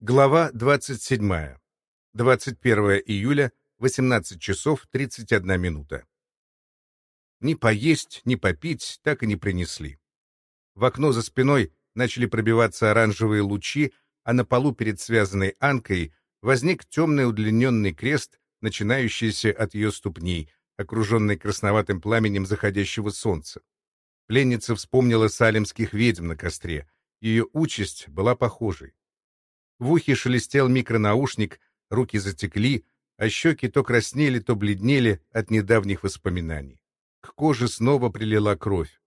Глава 27. 21 июля, 18 часов 31 минута. Ни поесть, ни попить так и не принесли. В окно за спиной начали пробиваться оранжевые лучи, а на полу перед связанной анкой возник темный удлиненный крест, начинающийся от ее ступней, окруженный красноватым пламенем заходящего солнца. Пленница вспомнила салемских ведьм на костре. Ее участь была похожей. В ухе шелестел микронаушник, руки затекли, а щеки то краснели, то бледнели от недавних воспоминаний. К коже снова прилила кровь.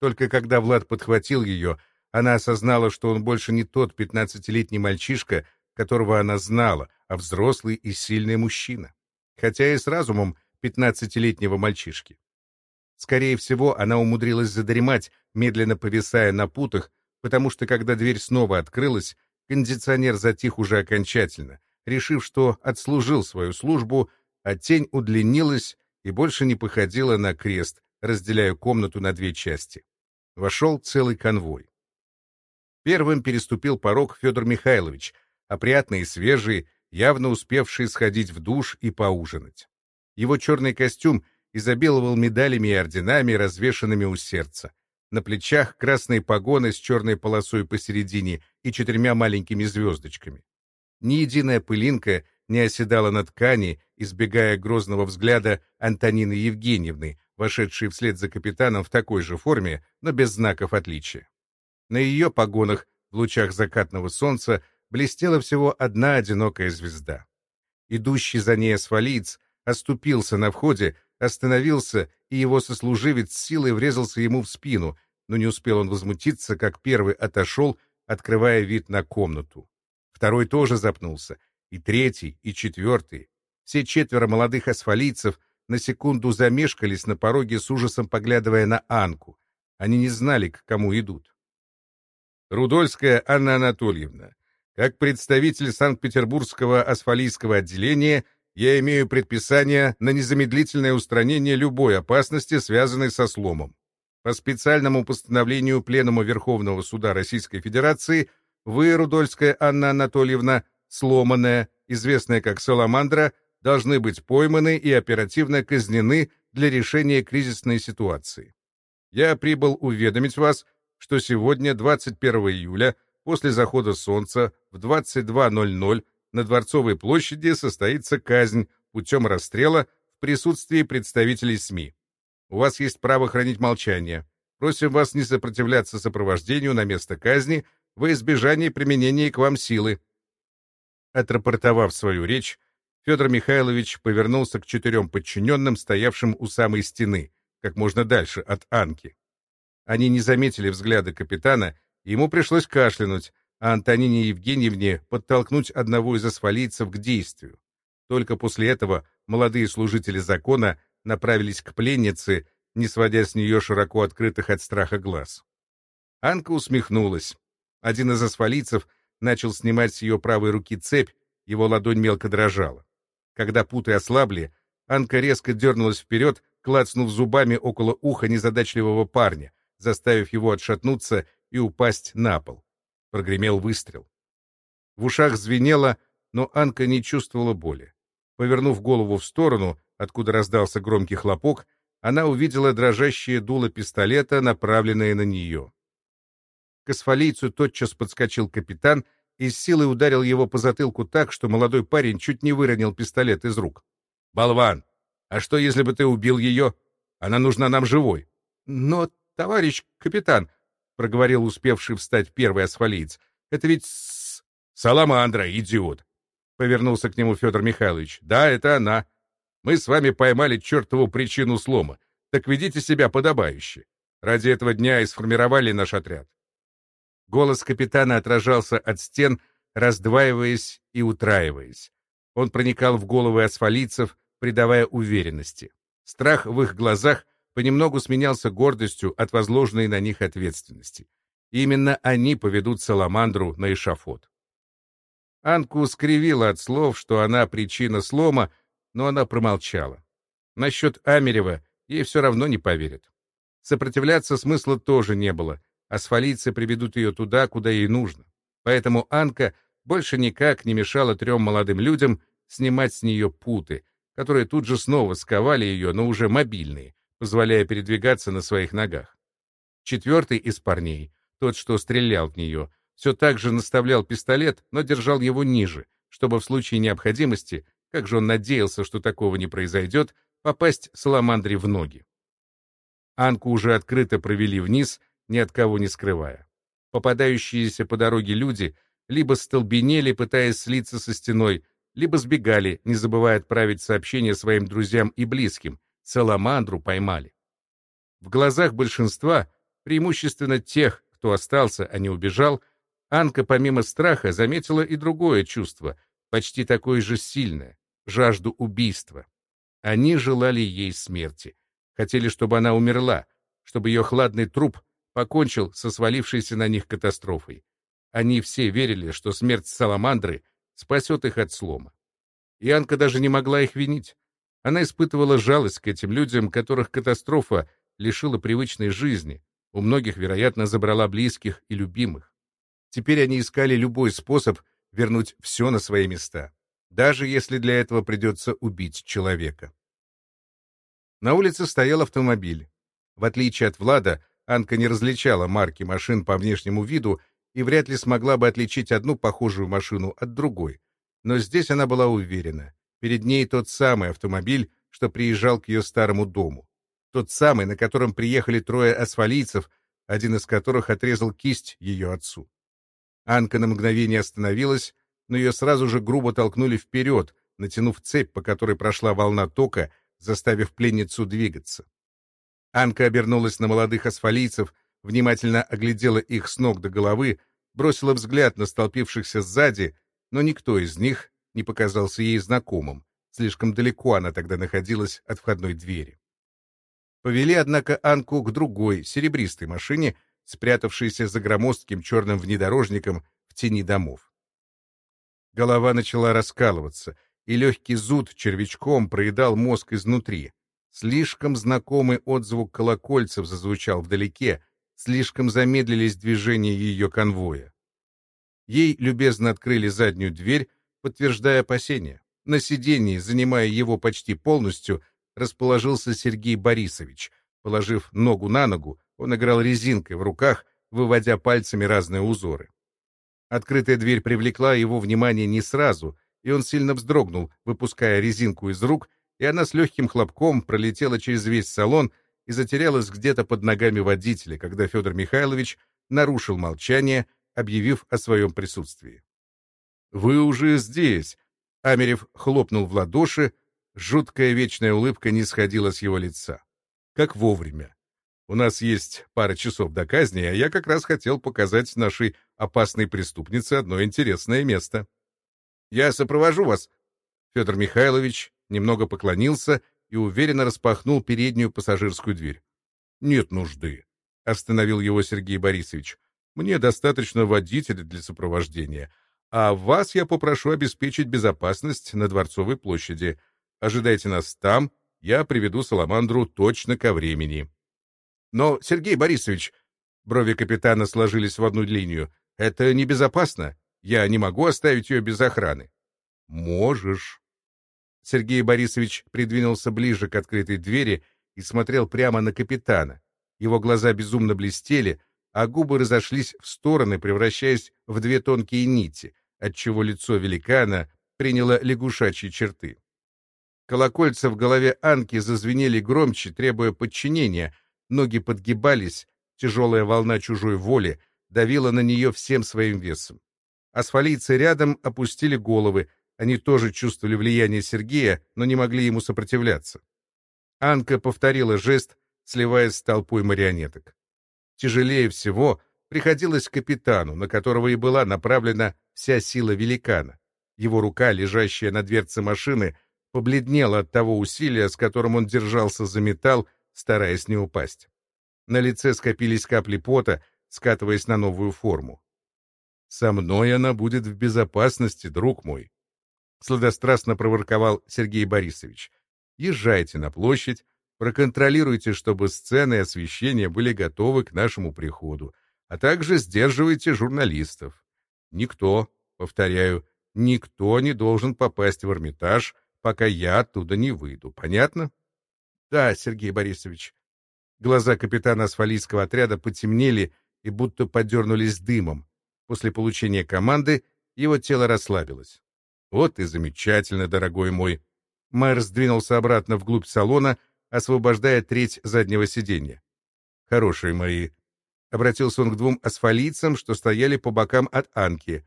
Только когда Влад подхватил ее, она осознала, что он больше не тот пятнадцатилетний мальчишка, которого она знала, а взрослый и сильный мужчина. Хотя и с разумом пятнадцатилетнего мальчишки. Скорее всего, она умудрилась задремать, медленно повисая на путах, потому что, когда дверь снова открылась, Кондиционер затих уже окончательно, решив, что отслужил свою службу, а тень удлинилась и больше не походила на крест, разделяя комнату на две части. Вошел целый конвой. Первым переступил порог Федор Михайлович, опрятный и свежий, явно успевший сходить в душ и поужинать. Его черный костюм изобиловал медалями и орденами, развешанными у сердца. На плечах красные погоны с черной полосой посередине и четырьмя маленькими звездочками. Ни единая пылинка не оседала на ткани, избегая грозного взгляда Антонины Евгеньевны, вошедшей вслед за капитаном в такой же форме, но без знаков отличия. На ее погонах в лучах закатного солнца блестела всего одна одинокая звезда. Идущий за ней асфалиец оступился на входе, остановился, и его сослуживец силой врезался ему в спину, но не успел он возмутиться, как первый отошел, открывая вид на комнату. Второй тоже запнулся, и третий, и четвертый. Все четверо молодых асфалийцев на секунду замешкались на пороге с ужасом поглядывая на Анку. Они не знали, к кому идут. Рудольская Анна Анатольевна, как представитель Санкт-Петербургского асфалийского отделения, я имею предписание на незамедлительное устранение любой опасности, связанной со сломом. По специальному постановлению Пленума Верховного Суда Российской Федерации вы, Рудольская Анна Анатольевна, сломанная, известная как Саламандра, должны быть пойманы и оперативно казнены для решения кризисной ситуации. Я прибыл уведомить вас, что сегодня, 21 июля, после захода солнца, в 22.00 на Дворцовой площади состоится казнь путем расстрела в присутствии представителей СМИ. У вас есть право хранить молчание. Просим вас не сопротивляться сопровождению на место казни во избежание применения к вам силы». Отрапортовав свою речь, Федор Михайлович повернулся к четырем подчиненным, стоявшим у самой стены, как можно дальше от Анки. Они не заметили взгляда капитана, ему пришлось кашлянуть, а Антонине Евгеньевне подтолкнуть одного из асфалийцев к действию. Только после этого молодые служители закона направились к пленнице, не сводя с нее широко открытых от страха глаз. Анка усмехнулась. Один из асфалийцев начал снимать с ее правой руки цепь, его ладонь мелко дрожала. Когда путы ослабли, Анка резко дернулась вперед, клацнув зубами около уха незадачливого парня, заставив его отшатнуться и упасть на пол. Прогремел выстрел. В ушах звенело, но Анка не чувствовала боли. Повернув голову в сторону, откуда раздался громкий хлопок, она увидела дрожащее дуло пистолета, направленное на нее. К асфалийцу тотчас подскочил капитан и с силой ударил его по затылку так, что молодой парень чуть не выронил пистолет из рук. «Болван! А что, если бы ты убил ее? Она нужна нам живой!» «Но, товарищ капитан!» — проговорил успевший встать первый асфалиец. «Это ведь с... «Саламандра, идиот!» — повернулся к нему Федор Михайлович. «Да, это она. Мы с вами поймали чертову причину слома. Так ведите себя подобающе. Ради этого дня и сформировали наш отряд. Голос капитана отражался от стен, раздваиваясь и утраиваясь. Он проникал в головы асфалийцев, придавая уверенности. Страх в их глазах понемногу сменялся гордостью от возложенной на них ответственности. именно они поведут Саламандру на эшафот. Анку скривила от слов, что она причина слома, но она промолчала. Насчет Амерева ей все равно не поверят. Сопротивляться смысла тоже не было. Асфалийцы приведут ее туда, куда ей нужно. Поэтому Анка больше никак не мешало трем молодым людям снимать с нее путы, которые тут же снова сковали ее, но уже мобильные, позволяя передвигаться на своих ногах. Четвертый из парней, тот, что стрелял в нее, все так же наставлял пистолет, но держал его ниже, чтобы в случае необходимости, как же он надеялся, что такого не произойдет, попасть Саламандре в ноги. Анку уже открыто провели вниз, ни от кого не скрывая. Попадающиеся по дороге люди либо столбенели, пытаясь слиться со стеной, либо сбегали, не забывая отправить сообщение своим друзьям и близким. Саламандру поймали. В глазах большинства, преимущественно тех, кто остался, а не убежал, Анка помимо страха заметила и другое чувство, почти такое же сильное — жажду убийства. Они желали ей смерти. Хотели, чтобы она умерла, чтобы ее хладный труп покончил со свалившейся на них катастрофой. Они все верили, что смерть Саламандры спасет их от слома. И Анка даже не могла их винить. Она испытывала жалость к этим людям, которых катастрофа лишила привычной жизни, у многих, вероятно, забрала близких и любимых. Теперь они искали любой способ вернуть все на свои места, даже если для этого придется убить человека. На улице стоял автомобиль. В отличие от Влада, Анка не различала марки машин по внешнему виду и вряд ли смогла бы отличить одну похожую машину от другой. Но здесь она была уверена. Перед ней тот самый автомобиль, что приезжал к ее старому дому. Тот самый, на котором приехали трое асфалийцев, один из которых отрезал кисть ее отцу. Анка на мгновение остановилась, но ее сразу же грубо толкнули вперед, натянув цепь, по которой прошла волна тока, заставив пленницу двигаться. Анка обернулась на молодых асфалийцев, внимательно оглядела их с ног до головы, бросила взгляд на столпившихся сзади, но никто из них не показался ей знакомым. Слишком далеко она тогда находилась от входной двери. Повели, однако, Анку к другой, серебристой машине, спрятавшейся за громоздким черным внедорожником в тени домов. Голова начала раскалываться, и легкий зуд червячком проедал мозг изнутри. Слишком знакомый отзвук колокольцев зазвучал вдалеке, слишком замедлились движения ее конвоя. Ей любезно открыли заднюю дверь, подтверждая опасения. На сиденье, занимая его почти полностью, расположился Сергей Борисович. Положив ногу на ногу, он играл резинкой в руках, выводя пальцами разные узоры. Открытая дверь привлекла его внимание не сразу, и он сильно вздрогнул, выпуская резинку из рук, и она с легким хлопком пролетела через весь салон и затерялась где-то под ногами водителя, когда Федор Михайлович нарушил молчание, объявив о своем присутствии. «Вы уже здесь!» Амерев хлопнул в ладоши, жуткая вечная улыбка не сходила с его лица. «Как вовремя. У нас есть пара часов до казни, а я как раз хотел показать нашей опасной преступнице одно интересное место. Я сопровожу вас!» Федор Михайлович немного поклонился и уверенно распахнул переднюю пассажирскую дверь. «Нет нужды», — остановил его Сергей Борисович. «Мне достаточно водителя для сопровождения, а вас я попрошу обеспечить безопасность на Дворцовой площади. Ожидайте нас там, я приведу Саламандру точно ко времени». «Но, Сергей Борисович...» Брови капитана сложились в одну линию. «Это небезопасно. Я не могу оставить ее без охраны». «Можешь», Сергей Борисович придвинулся ближе к открытой двери и смотрел прямо на капитана. Его глаза безумно блестели, а губы разошлись в стороны, превращаясь в две тонкие нити, отчего лицо великана приняло лягушачьи черты. Колокольца в голове Анки зазвенели громче, требуя подчинения, ноги подгибались, тяжелая волна чужой воли давила на нее всем своим весом. Асфалийцы рядом опустили головы, они тоже чувствовали влияние Сергея, но не могли ему сопротивляться. Анка повторила жест, сливаясь с толпой марионеток. Тяжелее всего приходилось капитану, на которого и была направлена вся сила великана. Его рука, лежащая на дверце машины, побледнела от того усилия, с которым он держался за металл, стараясь не упасть. На лице скопились капли пота, скатываясь на новую форму. «Со мной она будет в безопасности, друг мой», сладострастно проворковал Сергей Борисович. Езжайте на площадь, проконтролируйте, чтобы сцены и освещение были готовы к нашему приходу, а также сдерживайте журналистов. Никто, повторяю, никто не должен попасть в Эрмитаж, пока я оттуда не выйду. Понятно? Да, Сергей Борисович. Глаза капитана асфалийского отряда потемнели и будто подернулись дымом. После получения команды его тело расслабилось. Вот и замечательно, дорогой мой. Мэр сдвинулся обратно вглубь салона, освобождая треть заднего сиденья. Хорошие мои. Обратился он к двум асфалийцам, что стояли по бокам от Анки.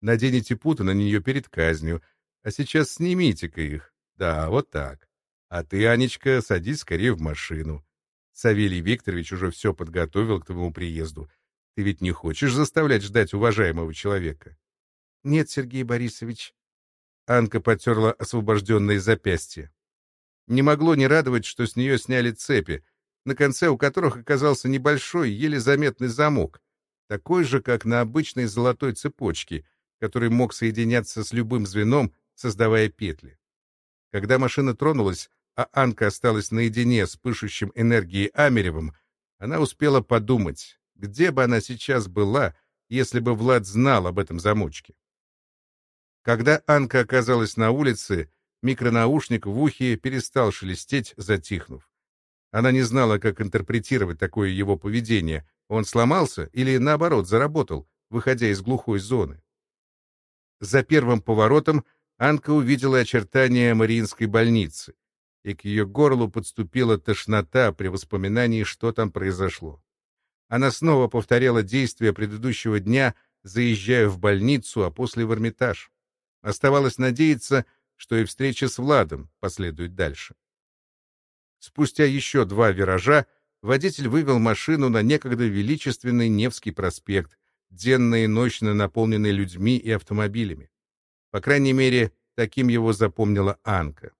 Наденете путы на нее перед казнью, а сейчас снимите-ка их. Да, вот так. А ты, Анечка, садись скорее в машину. Савелий Викторович уже все подготовил к твоему приезду. Ты ведь не хочешь заставлять ждать уважаемого человека? — Нет, Сергей Борисович. Анка потерла освобожденные запястья. Не могло не радовать, что с нее сняли цепи, на конце у которых оказался небольшой, еле заметный замок, такой же, как на обычной золотой цепочке, который мог соединяться с любым звеном, создавая петли. Когда машина тронулась, а Анка осталась наедине с пышущим энергией Амеревым, она успела подумать, где бы она сейчас была, если бы Влад знал об этом замочке. Когда Анка оказалась на улице, микронаушник в ухе перестал шелестеть, затихнув. Она не знала, как интерпретировать такое его поведение. Он сломался или, наоборот, заработал, выходя из глухой зоны. За первым поворотом Анка увидела очертания Мариинской больницы, и к ее горлу подступила тошнота при воспоминании, что там произошло. Она снова повторяла действия предыдущего дня, заезжая в больницу, а после в Эрмитаж. Оставалось надеяться, что и встреча с Владом последует дальше. Спустя еще два виража водитель вывел машину на некогда величественный Невский проспект, денно и ночно наполненный людьми и автомобилями. По крайней мере, таким его запомнила Анка.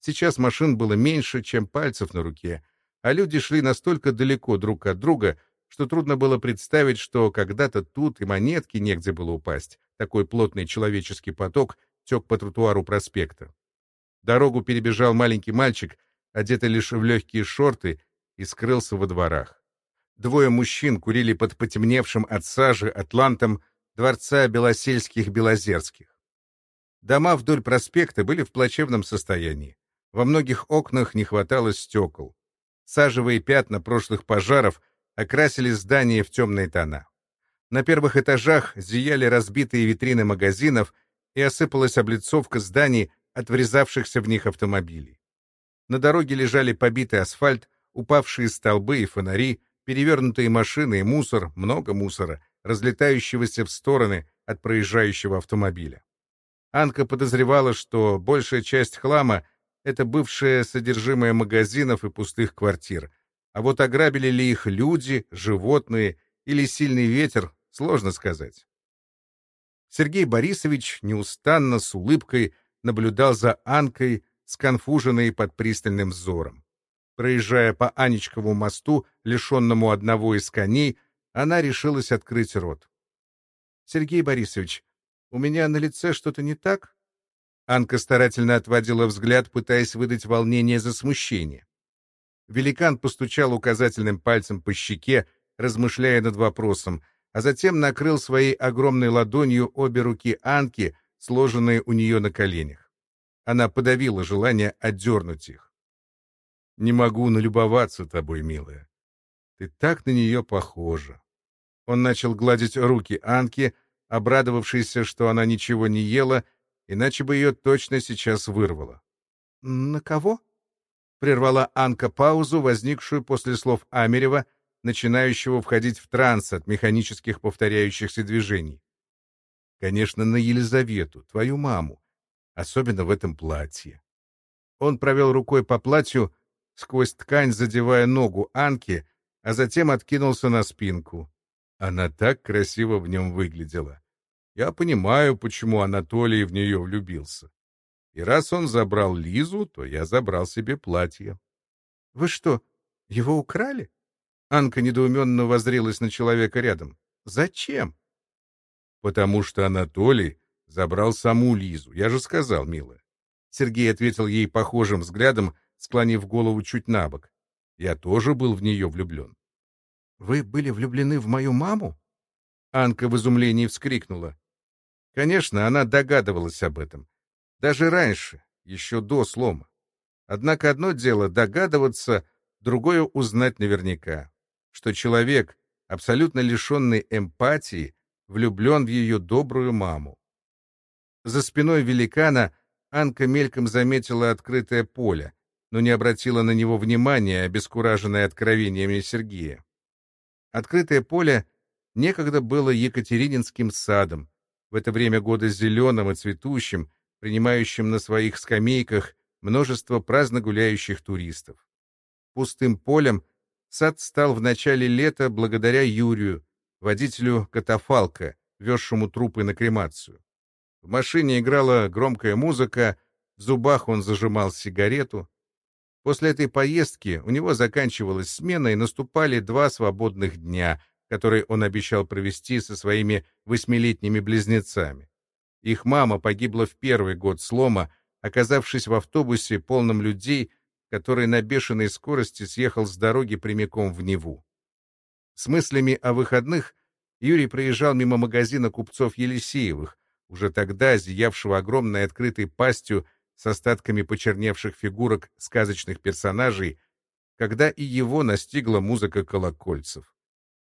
Сейчас машин было меньше, чем пальцев на руке, а люди шли настолько далеко друг от друга, что трудно было представить, что когда-то тут и монетки негде было упасть. Такой плотный человеческий поток тек по тротуару проспекта. Дорогу перебежал маленький мальчик, одетый лишь в легкие шорты, и скрылся во дворах. Двое мужчин курили под потемневшим от сажи атлантом дворца Белосельских-Белозерских. Дома вдоль проспекта были в плачевном состоянии. Во многих окнах не хватало стекол. Сажевые пятна прошлых пожаров окрасили здания в темные тона. На первых этажах зияли разбитые витрины магазинов и осыпалась облицовка зданий от врезавшихся в них автомобилей. На дороге лежали побитый асфальт, упавшие столбы и фонари, перевернутые машины и мусор, много мусора, разлетающегося в стороны от проезжающего автомобиля. Анка подозревала, что большая часть хлама — это бывшее содержимое магазинов и пустых квартир. А вот ограбили ли их люди, животные или сильный ветер, сложно сказать. Сергей Борисович неустанно с улыбкой наблюдал за Анкой, сконфуженной под пристальным взором. Проезжая по Анечкову мосту, лишенному одного из коней, она решилась открыть рот. — Сергей Борисович, у меня на лице что-то не так? Анка старательно отводила взгляд, пытаясь выдать волнение за смущение. Великан постучал указательным пальцем по щеке, размышляя над вопросом, а затем накрыл своей огромной ладонью обе руки Анки, сложенные у нее на коленях. Она подавила желание отдернуть их. Не могу налюбоваться тобой, милая. Ты так на нее похожа. Он начал гладить руки Анки, обрадовавшейся, что она ничего не ела, иначе бы ее точно сейчас вырвало. — На кого? — прервала Анка паузу, возникшую после слов Амерева, начинающего входить в транс от механических повторяющихся движений. — Конечно, на Елизавету, твою маму, особенно в этом платье. Он провел рукой по платью, сквозь ткань задевая ногу Анки, а затем откинулся на спинку. Она так красиво в нем выглядела. Я понимаю, почему Анатолий в нее влюбился. И раз он забрал Лизу, то я забрал себе платье. — Вы что, его украли? Анка недоуменно воззрелась на человека рядом. — Зачем? — Потому что Анатолий забрал саму Лизу. Я же сказал, милая. Сергей ответил ей похожим взглядом, склонив голову чуть на бок. Я тоже был в нее влюблен. — Вы были влюблены в мою маму? Анка в изумлении вскрикнула. Конечно, она догадывалась об этом. Даже раньше, еще до слома. Однако одно дело догадываться, другое узнать наверняка, что человек, абсолютно лишенный эмпатии, влюблен в ее добрую маму. За спиной великана Анка мельком заметила открытое поле, но не обратила на него внимания, обескураженная откровениями Сергея. Открытое поле некогда было Екатерининским садом, в это время года зеленым и цветущим, принимающим на своих скамейках множество праздно гуляющих туристов. Пустым полем сад стал в начале лета благодаря Юрию, водителю катафалка, везшему трупы на кремацию. В машине играла громкая музыка, в зубах он зажимал сигарету. После этой поездки у него заканчивалась смена и наступали два свободных дня, которые он обещал провести со своими восьмилетними близнецами. Их мама погибла в первый год слома, оказавшись в автобусе, полном людей, который на бешеной скорости съехал с дороги прямиком в Неву. С мыслями о выходных Юрий проезжал мимо магазина купцов Елисеевых, уже тогда зиявшего огромной открытой пастью с остатками почерневших фигурок сказочных персонажей, когда и его настигла музыка колокольцев.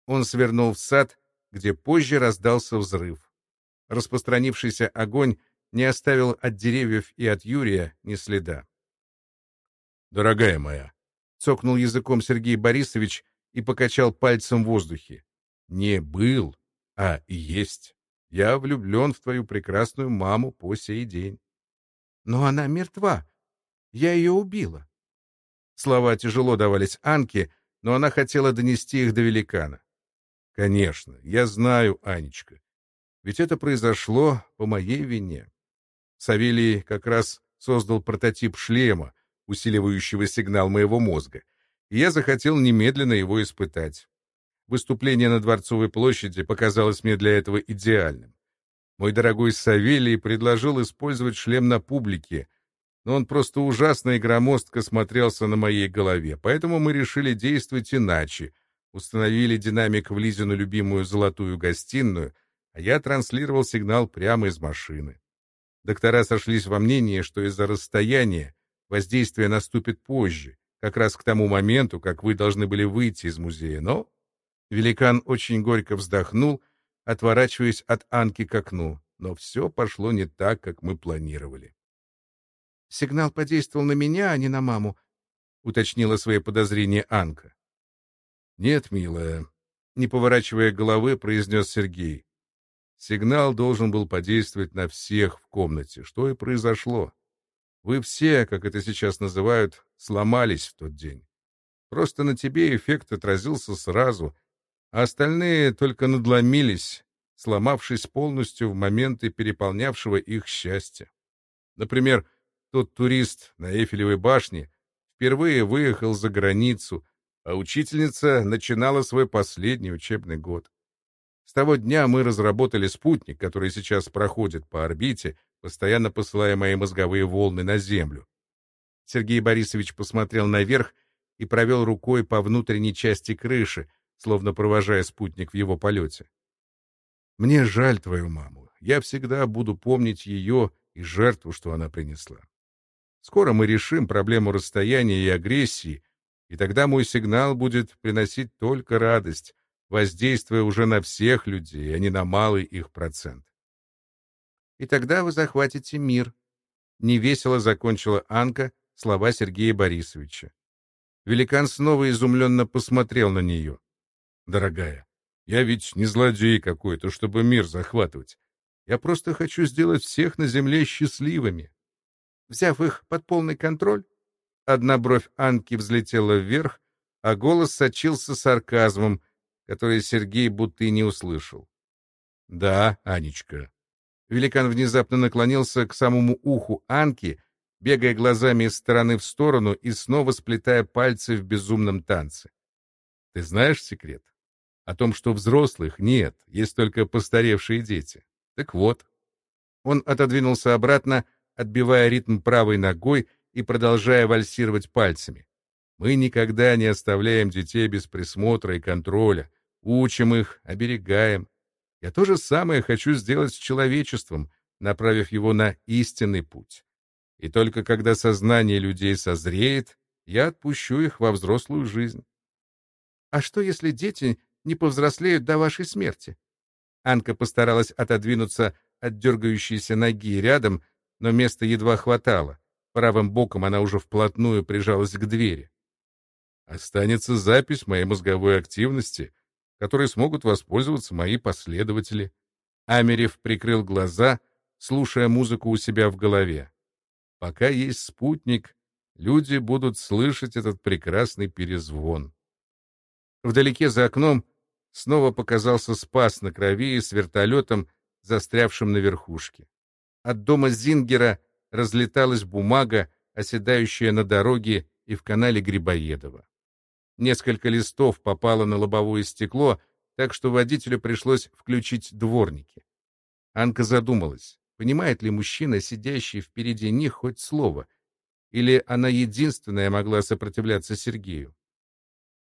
Он свернул в сад, где позже раздался взрыв. Распространившийся огонь не оставил от деревьев и от Юрия ни следа. «Дорогая моя», — цокнул языком Сергей Борисович и покачал пальцем в воздухе. «Не был, а есть. Я влюблен в твою прекрасную маму по сей день». «Но она мертва. Я ее убила». Слова тяжело давались Анке, но она хотела донести их до великана. «Конечно, я знаю, Анечка. Ведь это произошло по моей вине. Савелий как раз создал прототип шлема, усиливающего сигнал моего мозга, и я захотел немедленно его испытать. Выступление на Дворцовой площади показалось мне для этого идеальным. Мой дорогой Савелий предложил использовать шлем на публике, но он просто ужасно и громоздко смотрелся на моей голове, поэтому мы решили действовать иначе. Установили динамик в Лизину любимую золотую гостиную, а я транслировал сигнал прямо из машины. Доктора сошлись во мнении, что из-за расстояния воздействие наступит позже, как раз к тому моменту, как вы должны были выйти из музея, но Великан очень горько вздохнул, отворачиваясь от Анки к окну, но все пошло не так, как мы планировали. «Сигнал подействовал на меня, а не на маму», — уточнила свои подозрения Анка. «Нет, милая», — не поворачивая головы, произнес Сергей. Сигнал должен был подействовать на всех в комнате, что и произошло. Вы все, как это сейчас называют, сломались в тот день. Просто на тебе эффект отразился сразу, а остальные только надломились, сломавшись полностью в моменты переполнявшего их счастья. Например, тот турист на Эйфелевой башне впервые выехал за границу, а учительница начинала свой последний учебный год. С того дня мы разработали спутник, который сейчас проходит по орбите, постоянно посылая мои мозговые волны на Землю. Сергей Борисович посмотрел наверх и провел рукой по внутренней части крыши, словно провожая спутник в его полете. «Мне жаль твою маму. Я всегда буду помнить ее и жертву, что она принесла. Скоро мы решим проблему расстояния и агрессии, и тогда мой сигнал будет приносить только радость, воздействуя уже на всех людей, а не на малый их процент. И тогда вы захватите мир. Невесело закончила Анка слова Сергея Борисовича. Великан снова изумленно посмотрел на нее. Дорогая, я ведь не злодей какой-то, чтобы мир захватывать. Я просто хочу сделать всех на земле счастливыми. Взяв их под полный контроль, одна бровь Анки взлетела вверх, а голос сочился сарказмом, который Сергей будто и не услышал. «Да, Анечка». Великан внезапно наклонился к самому уху Анки, бегая глазами из стороны в сторону и снова сплетая пальцы в безумном танце. «Ты знаешь секрет? о том, что взрослых нет, есть только постаревшие дети. Так вот. Он отодвинулся обратно, отбивая ритм правой ногой и продолжая вальсировать пальцами. Мы никогда не оставляем детей без присмотра и контроля, учим их, оберегаем. Я то же самое хочу сделать с человечеством, направив его на истинный путь. И только когда сознание людей созреет, я отпущу их во взрослую жизнь. А что, если дети не повзрослеют до вашей смерти? Анка постаралась отодвинуться от дергающейся ноги рядом, но места едва хватало. Правым боком она уже вплотную прижалась к двери. Останется запись моей мозговой активности, которой смогут воспользоваться мои последователи. Амерев прикрыл глаза, слушая музыку у себя в голове. Пока есть спутник, люди будут слышать этот прекрасный перезвон. Вдалеке за окном снова показался спас на крови с вертолетом, застрявшим на верхушке. От дома Зингера разлеталась бумага, оседающая на дороге и в канале Грибоедова. Несколько листов попало на лобовое стекло, так что водителю пришлось включить дворники. Анка задумалась, понимает ли мужчина, сидящий впереди них, хоть слово, или она единственная могла сопротивляться Сергею.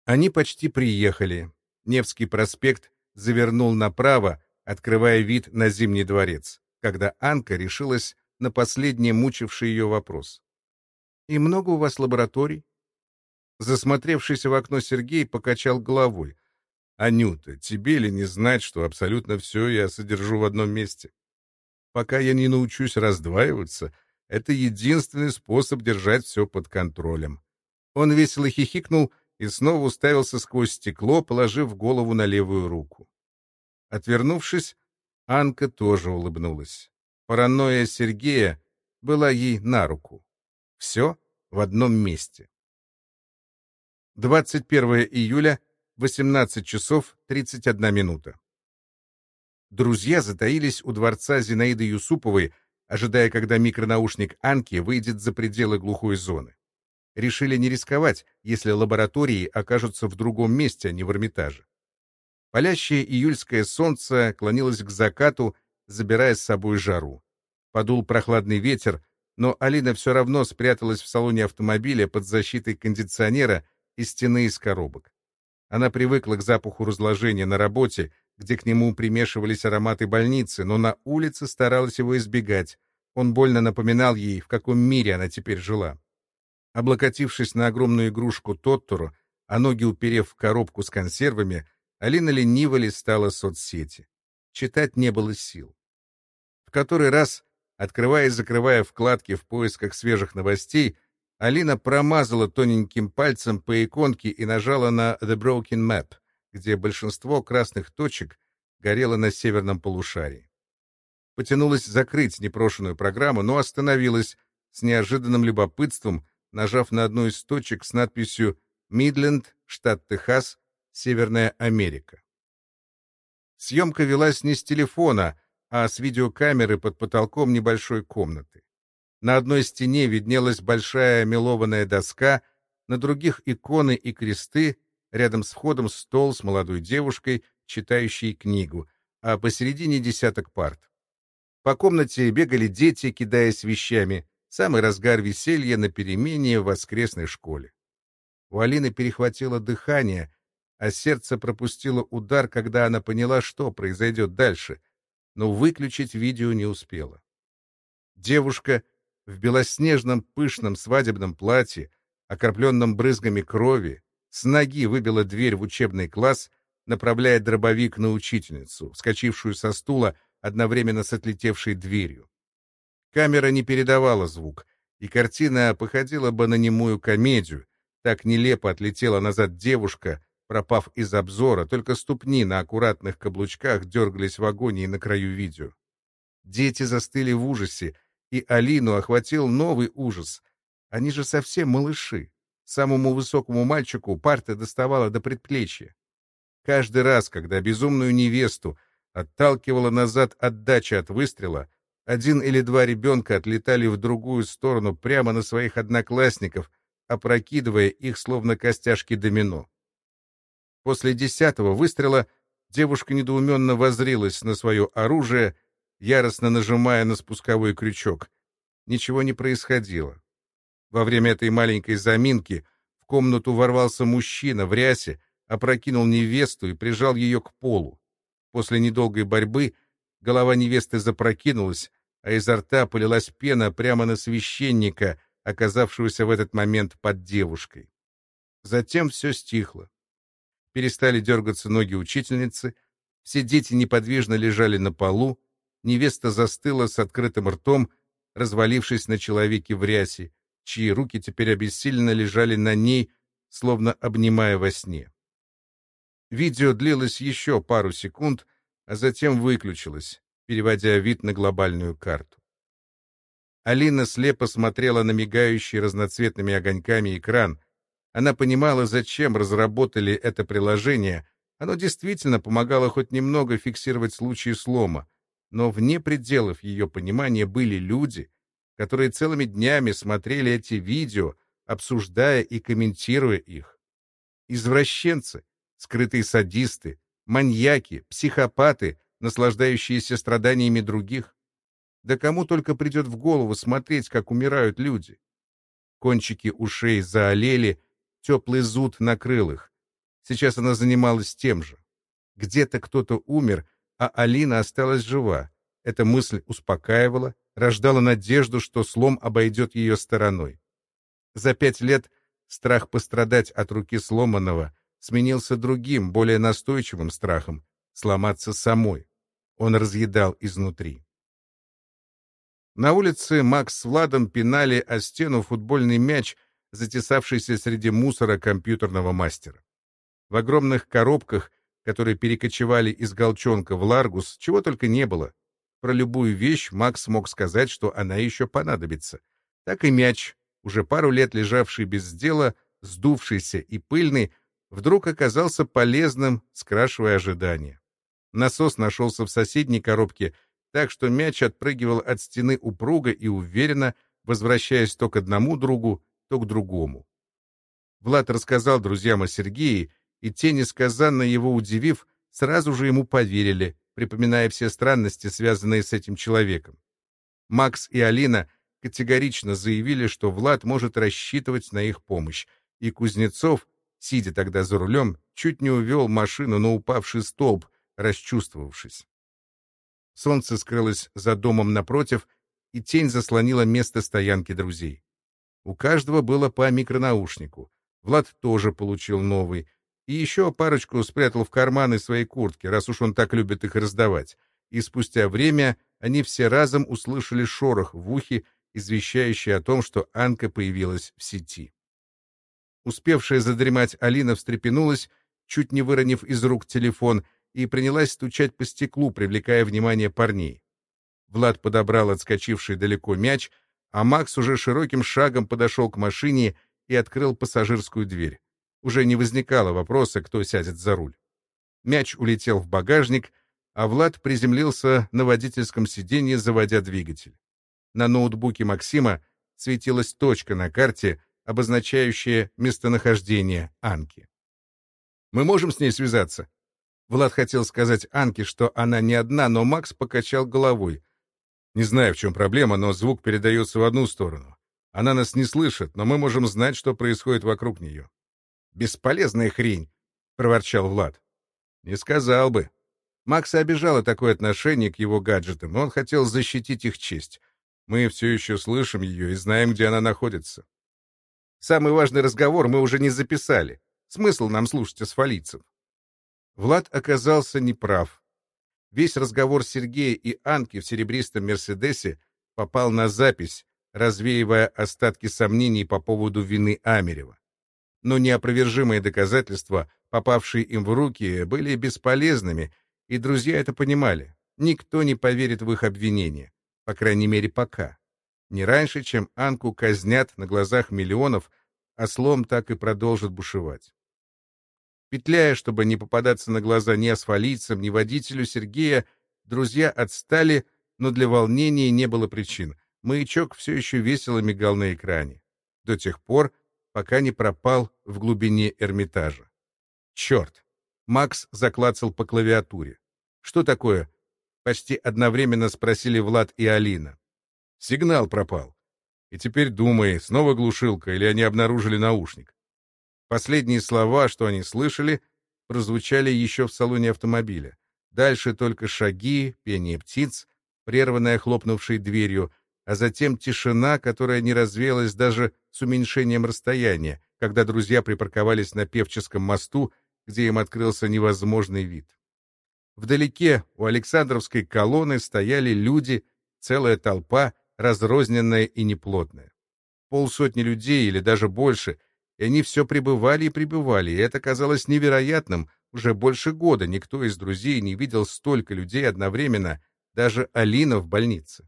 Они почти приехали. Невский проспект завернул направо, открывая вид на Зимний дворец, когда Анка решилась на последний мучивший ее вопрос. «И много у вас лабораторий?» Засмотревшийся в окно Сергей покачал головой. «Анюта, тебе ли не знать, что абсолютно все я содержу в одном месте? Пока я не научусь раздваиваться, это единственный способ держать все под контролем». Он весело хихикнул и снова уставился сквозь стекло, положив голову на левую руку. Отвернувшись, Анка тоже улыбнулась. Паранойя Сергея была ей на руку. Все в одном месте. 21 июля, 18 часов 31 минута. Друзья затаились у дворца Зинаиды Юсуповой, ожидая, когда микронаушник Анки выйдет за пределы глухой зоны. Решили не рисковать, если лаборатории окажутся в другом месте, а не в Эрмитаже. Палящее июльское солнце клонилось к закату, забирая с собой жару. Подул прохладный ветер, но Алина все равно спряталась в салоне автомобиля под защитой кондиционера и стены из коробок. Она привыкла к запаху разложения на работе, где к нему примешивались ароматы больницы, но на улице старалась его избегать. Он больно напоминал ей, в каком мире она теперь жила. Облокотившись на огромную игрушку Тоттору, а ноги уперев в коробку с консервами, Алина лениво листала соцсети. Читать не было сил. В который раз, открывая и закрывая вкладки в поисках свежих новостей, Алина промазала тоненьким пальцем по иконке и нажала на «The Broken Map», где большинство красных точек горело на северном полушарии. Потянулась закрыть непрошенную программу, но остановилась с неожиданным любопытством, нажав на одну из точек с надписью «Мидленд, штат Техас, Северная Америка. Съемка велась не с телефона, а с видеокамеры под потолком небольшой комнаты. На одной стене виднелась большая мелованная доска, на других иконы и кресты, рядом с входом стол с молодой девушкой, читающей книгу, а посередине десяток парт. По комнате бегали дети, кидаясь вещами, самый разгар веселья на перемене в воскресной школе. У Алины перехватило дыхание, а сердце пропустило удар, когда она поняла, что произойдет дальше, но выключить видео не успела. Девушка в белоснежном пышном свадебном платье, окропленном брызгами крови, с ноги выбила дверь в учебный класс, направляя дробовик на учительницу, вскочившую со стула одновременно с отлетевшей дверью. Камера не передавала звук, и картина походила бы на немую комедию, так нелепо отлетела назад девушка, пропав из обзора, только ступни на аккуратных каблучках дергались в агонии на краю видео. Дети застыли в ужасе, и Алину охватил новый ужас. Они же совсем малыши. Самому высокому мальчику парта доставала до предплечья. Каждый раз, когда безумную невесту отталкивала назад отдача от выстрела, один или два ребенка отлетали в другую сторону прямо на своих одноклассников, опрокидывая их словно костяшки домино. После десятого выстрела девушка недоуменно возрилась на свое оружие, яростно нажимая на спусковой крючок. Ничего не происходило. Во время этой маленькой заминки в комнату ворвался мужчина в рясе, опрокинул невесту и прижал ее к полу. После недолгой борьбы голова невесты запрокинулась, а изо рта полилась пена прямо на священника, оказавшегося в этот момент под девушкой. Затем все стихло. Перестали дергаться ноги учительницы, все дети неподвижно лежали на полу, невеста застыла с открытым ртом, развалившись на человеке в рясе, чьи руки теперь обессиленно лежали на ней, словно обнимая во сне. Видео длилось еще пару секунд, а затем выключилось, переводя вид на глобальную карту. Алина слепо смотрела на мигающий разноцветными огоньками экран. Она понимала, зачем разработали это приложение. Оно действительно помогало хоть немного фиксировать случаи слома. Но вне пределов ее понимания были люди, которые целыми днями смотрели эти видео, обсуждая и комментируя их. Извращенцы, скрытые садисты, маньяки, психопаты, наслаждающиеся страданиями других. Да кому только придет в голову смотреть, как умирают люди. Кончики ушей заолели, теплый зуд накрыл их. Сейчас она занималась тем же. Где-то кто-то умер, а Алина осталась жива. Эта мысль успокаивала, рождала надежду, что слом обойдет ее стороной. За пять лет страх пострадать от руки сломанного сменился другим, более настойчивым страхом — сломаться самой. Он разъедал изнутри. На улице Макс с Владом пинали о стену футбольный мяч, затесавшийся среди мусора компьютерного мастера. В огромных коробках, которые перекочевали из Голчонка в Ларгус, чего только не было. Про любую вещь Макс мог сказать, что она еще понадобится. Так и мяч, уже пару лет лежавший без дела, сдувшийся и пыльный, вдруг оказался полезным, скрашивая ожидания. Насос нашелся в соседней коробке, так что мяч отпрыгивал от стены упруго и уверенно, возвращаясь то к одному другу, то к другому. Влад рассказал друзьям о Сергее, и те, несказанно его удивив, сразу же ему поверили, припоминая все странности, связанные с этим человеком. Макс и Алина категорично заявили, что Влад может рассчитывать на их помощь, и Кузнецов, сидя тогда за рулем, чуть не увел машину на упавший столб, расчувствовавшись. Солнце скрылось за домом напротив, и тень заслонила место стоянки друзей. У каждого было по микронаушнику. Влад тоже получил новый. И еще парочку спрятал в карманы своей куртки, раз уж он так любит их раздавать. И спустя время они все разом услышали шорох в ухе, извещающий о том, что Анка появилась в сети. Успевшая задремать Алина встрепенулась, чуть не выронив из рук телефон, и принялась стучать по стеклу, привлекая внимание парней. Влад подобрал отскочивший далеко мяч, а Макс уже широким шагом подошел к машине и открыл пассажирскую дверь. Уже не возникало вопроса, кто сядет за руль. Мяч улетел в багажник, а Влад приземлился на водительском сиденье, заводя двигатель. На ноутбуке Максима светилась точка на карте, обозначающее местонахождение Анки. «Мы можем с ней связаться?» Влад хотел сказать Анке, что она не одна, но Макс покачал головой. «Не знаю, в чем проблема, но звук передается в одну сторону. Она нас не слышит, но мы можем знать, что происходит вокруг нее». «Бесполезная хрень!» — проворчал Влад. «Не сказал бы». Макса обижало такое отношение к его гаджетам, и он хотел защитить их честь. Мы все еще слышим ее и знаем, где она находится. Самый важный разговор мы уже не записали. Смысл нам слушать асфалийцев? Влад оказался неправ. Весь разговор Сергея и Анки в серебристом «Мерседесе» попал на запись, развеивая остатки сомнений по поводу вины Амерева. Но неопровержимые доказательства, попавшие им в руки, были бесполезными, и друзья это понимали. Никто не поверит в их обвинения, по крайней мере, пока. Не раньше, чем Анку казнят на глазах миллионов, а слом так и продолжит бушевать. Петляя, чтобы не попадаться на глаза ни асфалийцам, ни водителю Сергея, друзья отстали, но для волнения не было причин. Маячок все еще весело мигал на экране. До тех пор, пока не пропал в глубине Эрмитажа. Черт! Макс заклацал по клавиатуре. Что такое? Почти одновременно спросили Влад и Алина. Сигнал пропал. И теперь думай, снова глушилка или они обнаружили наушник. Последние слова, что они слышали, прозвучали еще в салоне автомобиля. Дальше только шаги, пение птиц, прерванное хлопнувшей дверью, а затем тишина, которая не развеялась даже с уменьшением расстояния, когда друзья припарковались на Певческом мосту, где им открылся невозможный вид. Вдалеке у Александровской колонны стояли люди, целая толпа, разрозненная и неплотная. Полсотни людей или даже больше, и они все пребывали и пребывали, и это казалось невероятным. Уже больше года никто из друзей не видел столько людей одновременно, даже Алина в больнице.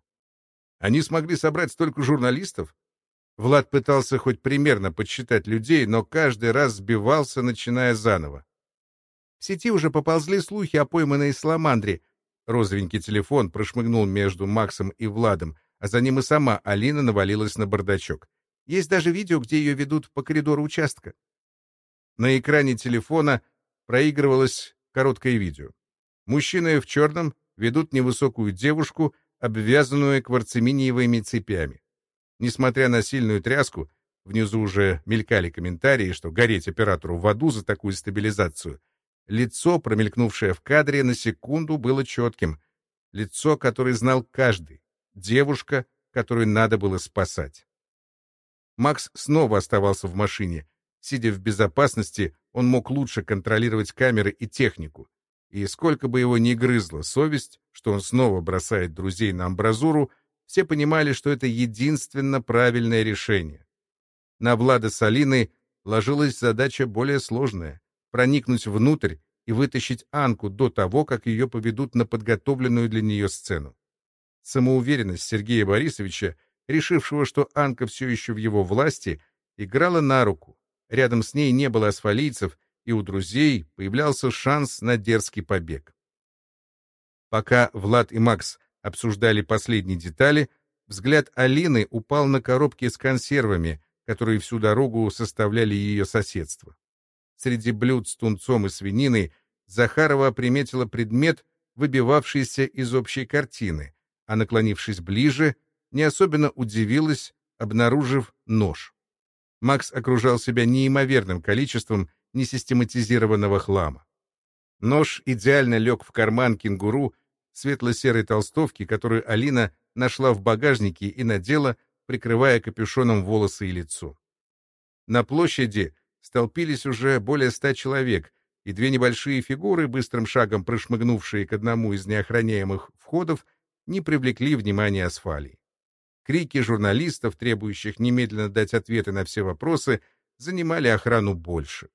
Они смогли собрать столько журналистов? Влад пытался хоть примерно подсчитать людей, но каждый раз сбивался, начиная заново. В сети уже поползли слухи о пойманной Саламандре. Розовенький телефон прошмыгнул между Максом и Владом, а за ним и сама Алина навалилась на бардачок. Есть даже видео, где ее ведут по коридору участка. На экране телефона проигрывалось короткое видео. Мужчины в черном ведут невысокую девушку, обвязанную кварцеминиевыми цепями. Несмотря на сильную тряску, внизу уже мелькали комментарии, что гореть оператору в аду за такую стабилизацию. Лицо, промелькнувшее в кадре, на секунду было четким. Лицо, которое знал каждый. Девушка, которую надо было спасать. Макс снова оставался в машине. Сидя в безопасности, он мог лучше контролировать камеры и технику. И сколько бы его ни грызла совесть, что он снова бросает друзей на амбразуру, все понимали, что это единственно правильное решение. На Влада с Алиной ложилась задача более сложная — проникнуть внутрь и вытащить Анку до того, как ее поведут на подготовленную для нее сцену. Самоуверенность Сергея Борисовича — решившего, что Анка все еще в его власти, играла на руку. Рядом с ней не было асфалийцев, и у друзей появлялся шанс на дерзкий побег. Пока Влад и Макс обсуждали последние детали, взгляд Алины упал на коробки с консервами, которые всю дорогу составляли ее соседство. Среди блюд с тунцом и свининой Захарова приметила предмет, выбивавшийся из общей картины, а, наклонившись ближе, не особенно удивилась, обнаружив нож. Макс окружал себя неимоверным количеством несистематизированного хлама. Нож идеально лег в карман кенгуру светло-серой толстовки, которую Алина нашла в багажнике и надела, прикрывая капюшоном волосы и лицо. На площади столпились уже более ста человек, и две небольшие фигуры, быстрым шагом прошмыгнувшие к одному из неохраняемых входов, не привлекли внимания асфалии. Крики журналистов, требующих немедленно дать ответы на все вопросы, занимали охрану больше.